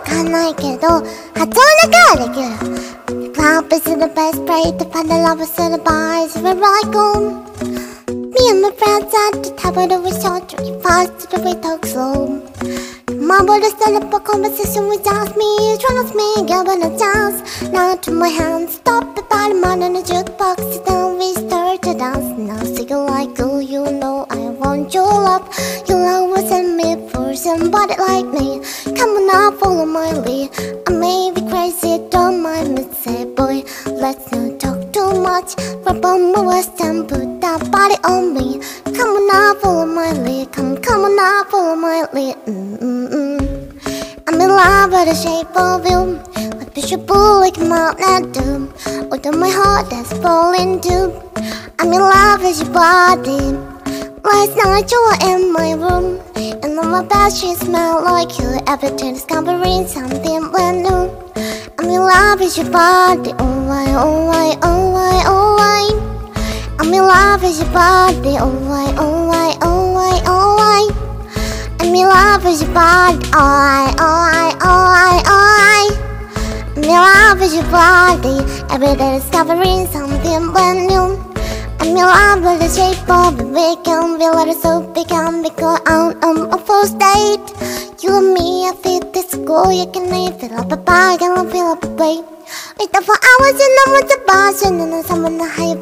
はないけど発音だけはできる Club is the best place to find the lovers and the bars where I go Me and my friends at the table we short drink fast to the way talk slow Mumble to set up a conversation with just me Trust me, given a chance Now to my hands, stop the body man in the jukebox Then we start to dance Now sing like oh you know I want your love You'll always send me for somebody like me Rub on waist and put that body on me. Come on now, follow my lead Come, come on now, follow my lead mm -mm -mm. I'm in love with the shape of you push you pull like mountain dew Although my heart has fallen too. I'm in love with your body. Last night you were in my room And on my bed she smelled like you. Every day discovering something brand new. I'm in love with your body Oh why, oh why, oh why, oh with your body Oh why, oh why, oh why, oh why? I'm in love with your body Oh why, oh why, oh why, oh why? I'm in love with your body Every day discovering something brand new. I'm in love with the shape of it We can feel it so we can we go out on a first date You and me, I fit this school You can even fill up a bag and I'll fill up a plate. Wait for hours and I'm with the boss And then someone to hire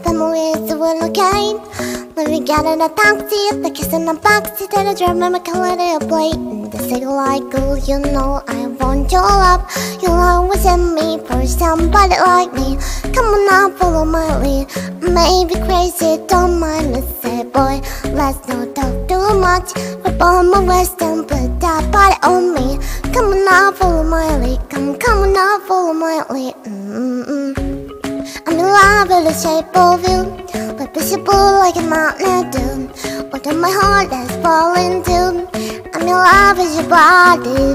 When we get in a taxi, the kiss in the backseat And I drum and can let it play And they say like, oh, you know I want your love. You'll always send me for somebody like me. Come on now, follow my lead. Maybe crazy, don't mind me Say boy, let's not talk too much. Rub on my waist and put that body on me. Come on now, follow my lead. Come, come on now, follow my lead. Mm-mm. I'm in love with the shape of you But visible like a mountain dew Although my heart has fallen too I'm in love with your body.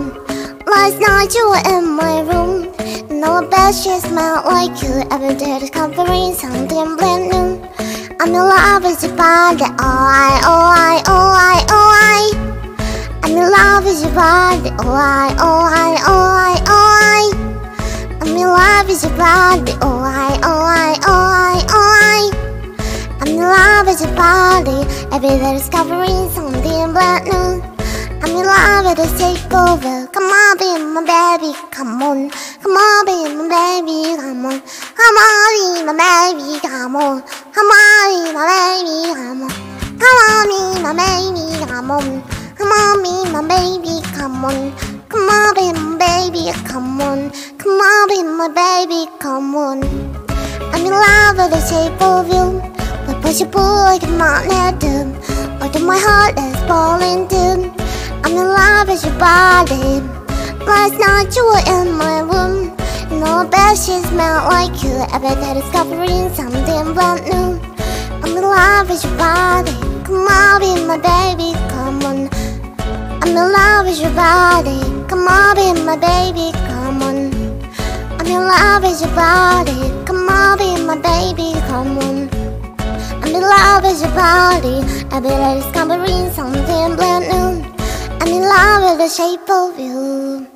Last night you were in my room. And our bed she smelled like you Every day discovering something brand new. I'm in love with your body. Oh I, oh I, oh I, oh I. I'm in love with your body. Oh I, oh I, oh I, oh I. I'm in love with your body. Oh body Every day discovering something brand new. I'm in love with the shape of Come on, be my baby, come on. Come on, be my baby, come on. Come on, be my baby, come on. Come on, be my baby, come on. Come on, be my baby, come on. Come on, be my baby, come on. Come on, be my baby, come on. Come on, be my baby, come on. I'm in love with the shape of you push you pull like a magnet do Although my heart is falling too I'm in love with your body Last night you were in my room And all bed sheets smelled like you. Every day discovering something brand new. I'm in love with your body Come on, be my baby, come on. I'm in love with your body Come on, be my baby, come on. I'm in love with your body Come on, be my baby, come on In love with your body. Every day discovering something brand new. I'm in love with the shape of you